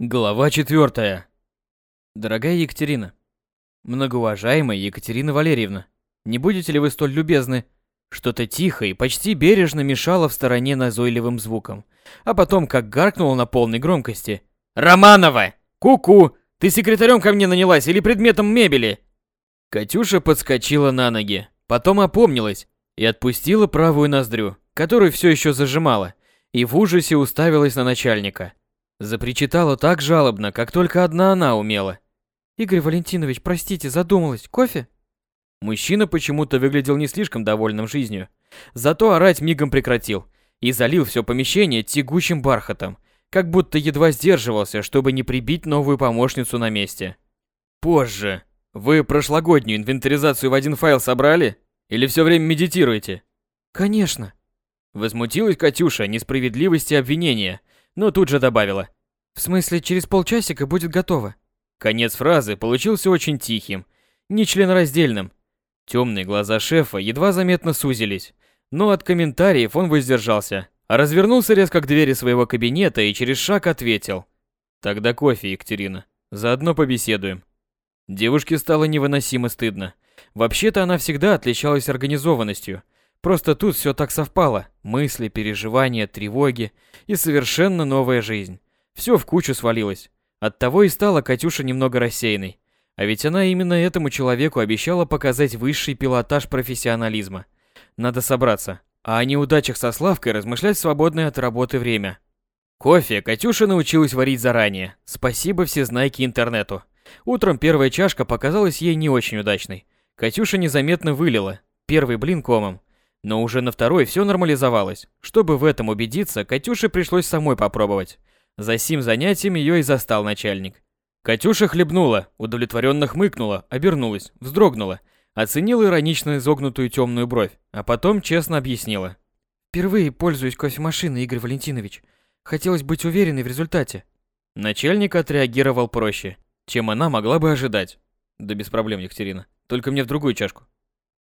Глава четвертая. Дорогая Екатерина, многоуважаемая Екатерина Валерьевна, не будете ли вы столь любезны? Что-то тихо и почти бережно мешало в стороне назойливым звуком, а потом как гаркнуло на полной громкости. «Романова! Ку-ку! Ты секретарем ко мне нанялась или предметом мебели?» Катюша подскочила на ноги, потом опомнилась и отпустила правую ноздрю, которую все еще зажимала, и в ужасе уставилась на начальника – Запричитала так жалобно, как только одна она умела. «Игорь Валентинович, простите, задумалась. Кофе?» Мужчина почему-то выглядел не слишком довольным жизнью. Зато орать мигом прекратил и залил все помещение тягучим бархатом, как будто едва сдерживался, чтобы не прибить новую помощницу на месте. «Позже. Вы прошлогоднюю инвентаризацию в один файл собрали? Или все время медитируете?» «Конечно». Возмутилась Катюша несправедливости обвинения – но тут же добавила. «В смысле, через полчасика будет готово?» Конец фразы получился очень тихим, нечленораздельным. Темные глаза шефа едва заметно сузились, но от комментариев он воздержался, а развернулся резко к двери своего кабинета и через шаг ответил. «Тогда кофе, Екатерина. Заодно побеседуем». Девушке стало невыносимо стыдно. Вообще-то она всегда отличалась организованностью – Просто тут все так совпало. Мысли, переживания, тревоги и совершенно новая жизнь. Все в кучу свалилось. Оттого и стала Катюша немного рассеянной. А ведь она именно этому человеку обещала показать высший пилотаж профессионализма. Надо собраться. А о неудачах со Славкой размышлять в свободное от работы время. Кофе Катюша научилась варить заранее. Спасибо всезнайке интернету. Утром первая чашка показалась ей не очень удачной. Катюша незаметно вылила. Первый блин комом. Но уже на второй все нормализовалось. Чтобы в этом убедиться, Катюше пришлось самой попробовать. За сим занятием ее и застал начальник. Катюша хлебнула, удовлетворенно хмыкнула, обернулась, вздрогнула, оценила иронично изогнутую темную бровь, а потом честно объяснила. «Впервые пользуюсь кофемашиной, Игорь Валентинович. Хотелось быть уверенной в результате». Начальник отреагировал проще, чем она могла бы ожидать. Да без проблем, Екатерина. Только мне в другую чашку.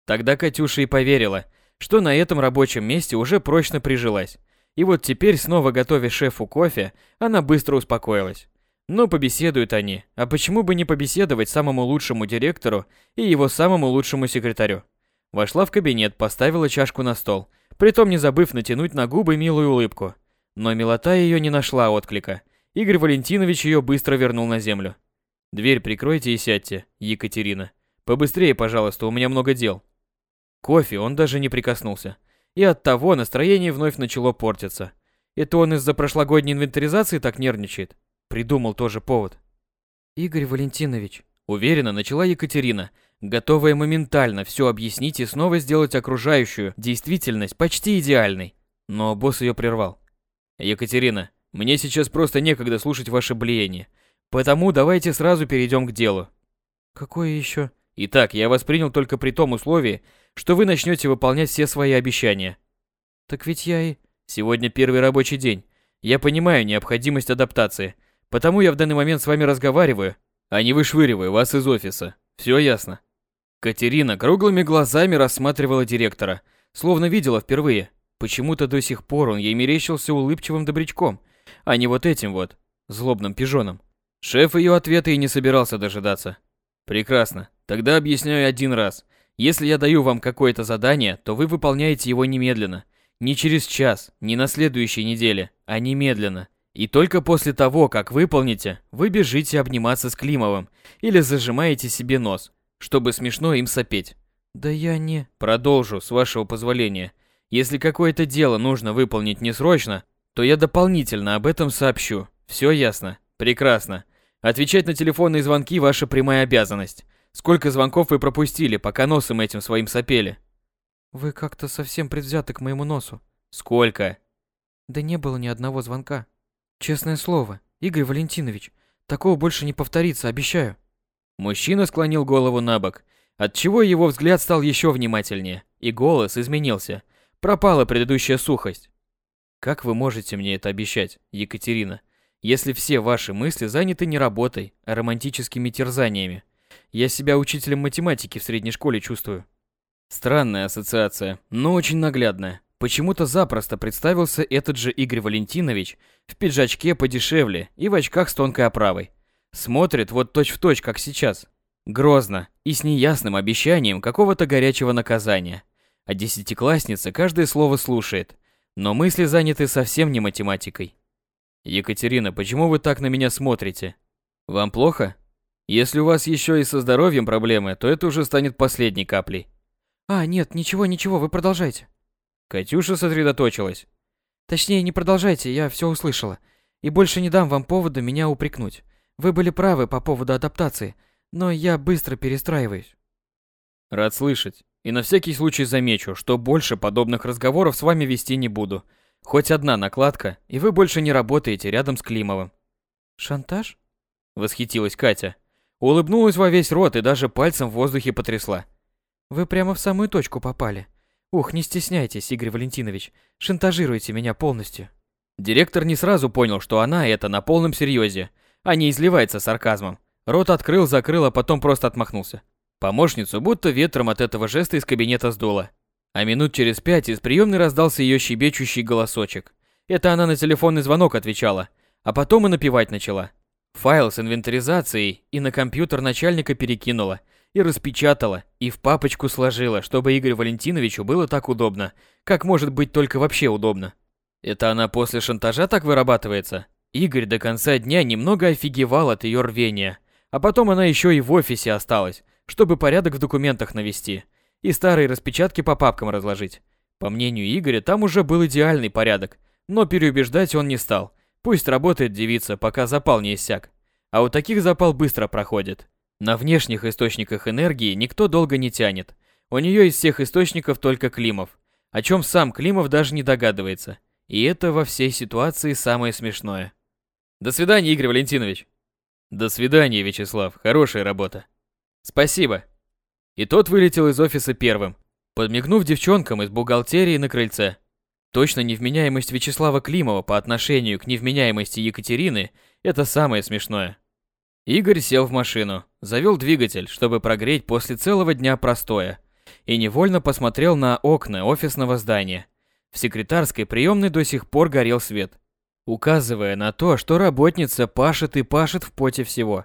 Тогда Катюша и поверила, что на этом рабочем месте уже прочно прижилась. И вот теперь, снова готовя шефу кофе, она быстро успокоилась. Но побеседуют они, а почему бы не побеседовать самому лучшему директору и его самому лучшему секретарю? Вошла в кабинет, поставила чашку на стол, притом не забыв натянуть на губы милую улыбку. Но милота ее не нашла отклика. Игорь Валентинович ее быстро вернул на землю. «Дверь прикройте и сядьте, Екатерина. Побыстрее, пожалуйста, у меня много дел». Кофе он даже не прикоснулся. И от того настроение вновь начало портиться. Это он из-за прошлогодней инвентаризации так нервничает. Придумал тоже повод. Игорь Валентинович. Уверенно начала Екатерина, готовая моментально все объяснить и снова сделать окружающую действительность почти идеальной. Но босс ее прервал. Екатерина, мне сейчас просто некогда слушать ваше блеяние. Потому давайте сразу перейдем к делу. Какое еще? Итак, я вас принял только при том условии, что вы начнете выполнять все свои обещания. Так ведь я и... Сегодня первый рабочий день. Я понимаю необходимость адаптации, потому я в данный момент с вами разговариваю, а не вышвыриваю вас из офиса. Все ясно. Катерина круглыми глазами рассматривала директора, словно видела впервые. Почему-то до сих пор он ей мерещился улыбчивым добрячком, а не вот этим вот, злобным пижоном. Шеф ее ответа и не собирался дожидаться. Прекрасно. Тогда объясняю один раз. Если я даю вам какое-то задание, то вы выполняете его немедленно. Не через час, не на следующей неделе, а немедленно. И только после того, как выполните, вы бежите обниматься с Климовым или зажимаете себе нос, чтобы смешно им сопеть. Да я не... Продолжу, с вашего позволения. Если какое-то дело нужно выполнить не срочно, то я дополнительно об этом сообщу. Все ясно? Прекрасно. Отвечать на телефонные звонки – ваша прямая обязанность. Сколько звонков вы пропустили, пока носом этим своим сопели? Вы как-то совсем предвзяты к моему носу. Сколько? Да не было ни одного звонка. Честное слово, Игорь Валентинович, такого больше не повторится, обещаю. Мужчина склонил голову на бок, отчего его взгляд стал еще внимательнее, и голос изменился. Пропала предыдущая сухость. Как вы можете мне это обещать, Екатерина, если все ваши мысли заняты не работой, а романтическими терзаниями? Я себя учителем математики в средней школе чувствую. Странная ассоциация, но очень наглядная. почему-то запросто представился этот же Игорь Валентинович в пиджачке подешевле и в очках с тонкой оправой. Смотрит вот точь-в-точь, точь, как сейчас. Грозно и с неясным обещанием какого-то горячего наказания. А десятиклассница каждое слово слушает, но мысли заняты совсем не математикой. Екатерина, почему вы так на меня смотрите? Вам плохо? Если у вас еще и со здоровьем проблемы, то это уже станет последней каплей. А, нет, ничего, ничего, вы продолжайте. Катюша сосредоточилась. Точнее, не продолжайте, я все услышала. И больше не дам вам повода меня упрекнуть. Вы были правы по поводу адаптации, но я быстро перестраиваюсь. Рад слышать. И на всякий случай замечу, что больше подобных разговоров с вами вести не буду. Хоть одна накладка, и вы больше не работаете рядом с Климовым. Шантаж? Восхитилась Катя. Улыбнулась во весь рот и даже пальцем в воздухе потрясла. Вы прямо в самую точку попали. Ух, не стесняйтесь, Игорь Валентинович. Шантажируйте меня полностью. Директор не сразу понял, что она это на полном серьезе, а не изливается сарказмом. Рот открыл, закрыл, а потом просто отмахнулся. Помощницу будто ветром от этого жеста из кабинета сдуло. А минут через пять из приемной раздался ее щебечущий голосочек. Это она на телефонный звонок отвечала, а потом и напевать начала. Файл с инвентаризацией и на компьютер начальника перекинула, и распечатала, и в папочку сложила, чтобы Игорю Валентиновичу было так удобно, как может быть только вообще удобно. Это она после шантажа так вырабатывается? Игорь до конца дня немного офигевал от ее рвения, а потом она еще и в офисе осталась, чтобы порядок в документах навести и старые распечатки по папкам разложить. По мнению Игоря, там уже был идеальный порядок, но переубеждать он не стал. Пусть работает девица, пока запал не иссяк. А у таких запал быстро проходит. На внешних источниках энергии никто долго не тянет. У нее из всех источников только Климов, о чем сам Климов даже не догадывается. И это во всей ситуации самое смешное. До свидания, Игорь Валентинович. До свидания, Вячеслав. Хорошая работа. Спасибо. И тот вылетел из офиса первым, подмигнув девчонкам из бухгалтерии на крыльце. Точно невменяемость Вячеслава Климова по отношению к невменяемости Екатерины – это самое смешное. Игорь сел в машину, завел двигатель, чтобы прогреть после целого дня простоя, и невольно посмотрел на окна офисного здания. В секретарской приемной до сих пор горел свет, указывая на то, что работница пашет и пашет в поте всего.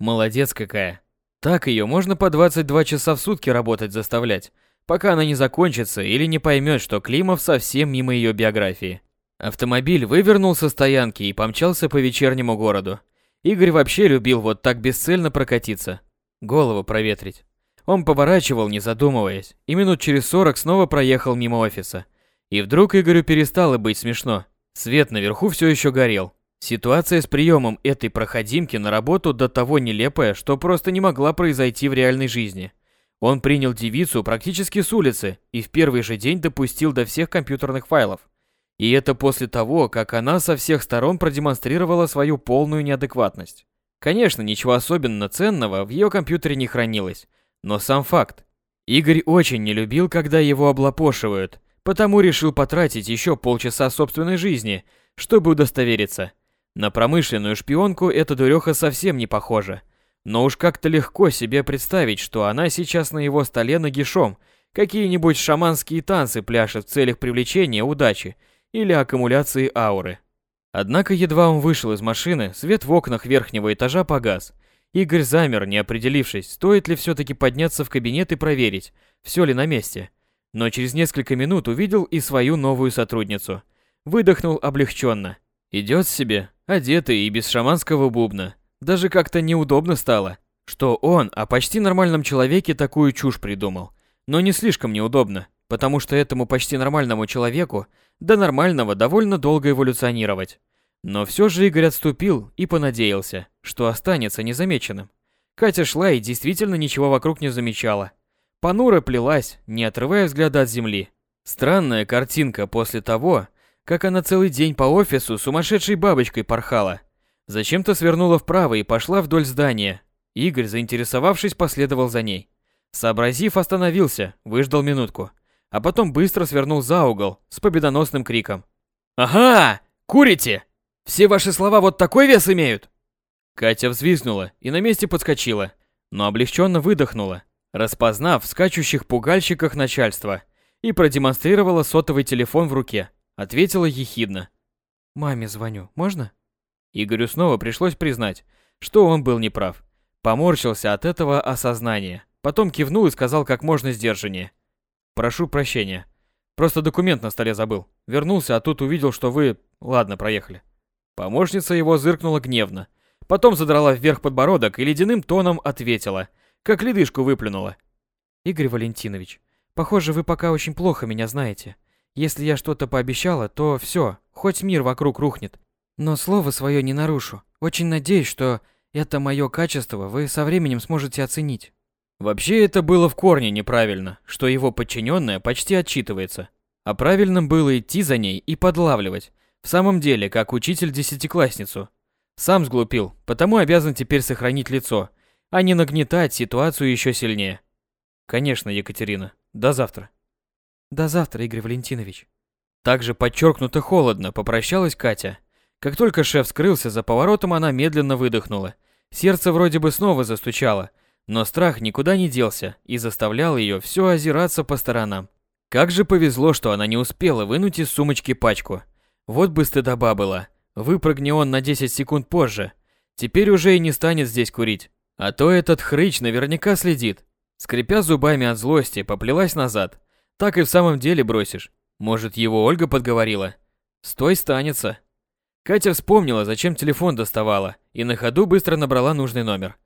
Молодец какая. Так ее можно по 22 часа в сутки работать заставлять, пока она не закончится или не поймет, что Климов совсем мимо ее биографии. Автомобиль вывернул со стоянки и помчался по вечернему городу. Игорь вообще любил вот так бесцельно прокатиться, голову проветрить. Он поворачивал, не задумываясь, и минут через сорок снова проехал мимо офиса. И вдруг Игорю перестало быть смешно. Свет наверху все еще горел, Ситуация с приемом этой проходимки на работу до того нелепая, что просто не могла произойти в реальной жизни. Он принял девицу практически с улицы и в первый же день допустил до всех компьютерных файлов. И это после того, как она со всех сторон продемонстрировала свою полную неадекватность. Конечно, ничего особенно ценного в ее компьютере не хранилось, но сам факт. Игорь очень не любил, когда его облапошивают, потому решил потратить еще полчаса собственной жизни, чтобы удостовериться – на промышленную шпионку эта дуреха совсем не похожа. Но уж как-то легко себе представить, что она сейчас на его столе нагишом какие-нибудь шаманские танцы пляшет в целях привлечения удачи или аккумуляции ауры. Однако едва он вышел из машины, свет в окнах верхнего этажа погас. Игорь замер, не определившись, стоит ли все-таки подняться в кабинет и проверить, все ли на месте. Но через несколько минут увидел и свою новую сотрудницу. Выдохнул облегченно. Идет себе, одетый и без шаманского бубна. Даже как-то неудобно стало, что он о почти нормальном человеке такую чушь придумал. Но не слишком неудобно, потому что этому почти нормальному человеку до нормального довольно долго эволюционировать. Но все же Игорь отступил и понадеялся, что останется незамеченным. Катя шла и действительно ничего вокруг не замечала. Понуро плелась, не отрывая взгляда от земли. Странная картинка после того, как она целый день по офису сумасшедшей бабочкой порхала. Зачем-то свернула вправо и пошла вдоль здания. Игорь, заинтересовавшись, последовал за ней. Сообразив, остановился, выждал минутку, а потом быстро свернул за угол с победоносным криком. «Ага! Курите! Все ваши слова вот такой вес имеют!» Катя взвизгнула и на месте подскочила, но облегченно выдохнула, распознав в скачущих пугальщиках начальства и продемонстрировала сотовый телефон в руке. Ответила ехидно. «Маме звоню, можно?» Игорю снова пришлось признать, что он был неправ. Поморщился от этого осознания. Потом кивнул и сказал как можно сдержаннее. «Прошу прощения. Просто документ на столе забыл. Вернулся, а тут увидел, что вы... Ладно, проехали». Помощница его зыркнула гневно. Потом задрала вверх подбородок и ледяным тоном ответила, как ледышку выплюнула. «Игорь Валентинович, похоже, вы пока очень плохо меня знаете. Если я что-то пообещала, то все, хоть мир вокруг рухнет. Но слово свое не нарушу. Очень надеюсь, что это мое качество вы со временем сможете оценить». Вообще это было в корне неправильно, что его подчиненная почти отчитывается. А правильным было идти за ней и подлавливать. В самом деле, как учитель десятиклассницу. Сам сглупил, потому обязан теперь сохранить лицо, а не нагнетать ситуацию еще сильнее. Конечно, Екатерина. До завтра. До завтра, Игорь Валентинович. Также подчеркнуто холодно попрощалась Катя. Как только шеф скрылся за поворотом, она медленно выдохнула. Сердце вроде бы снова застучало, но страх никуда не делся и заставлял ее все озираться по сторонам. Как же повезло, что она не успела вынуть из сумочки пачку. Вот бы стыдоба была. Выпрыгни он на 10 секунд позже. Теперь уже и не станет здесь курить. А то этот хрыч наверняка следит. Скрипя зубами от злости, поплелась назад. Так и в самом деле бросишь. Может, его Ольга подговорила? Стой, станется. Катя вспомнила, зачем телефон доставала, и на ходу быстро набрала нужный номер.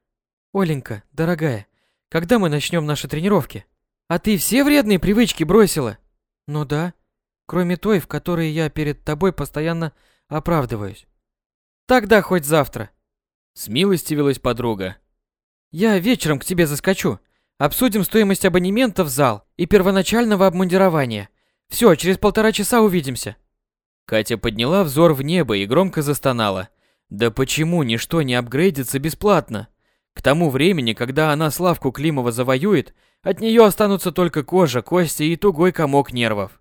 Оленька, дорогая, когда мы начнем наши тренировки? А ты все вредные привычки бросила? Ну да, кроме той, в которой я перед тобой постоянно оправдываюсь. Тогда хоть завтра. Смилостивилась подруга. Я вечером к тебе заскочу. Обсудим стоимость абонемента в зал и первоначального обмундирования. Все, через полтора часа увидимся. Катя подняла взор в небо и громко застонала. Да почему ничто не апгрейдится бесплатно? К тому времени, когда она Славку Климова завоюет, от нее останутся только кожа, кости и тугой комок нервов.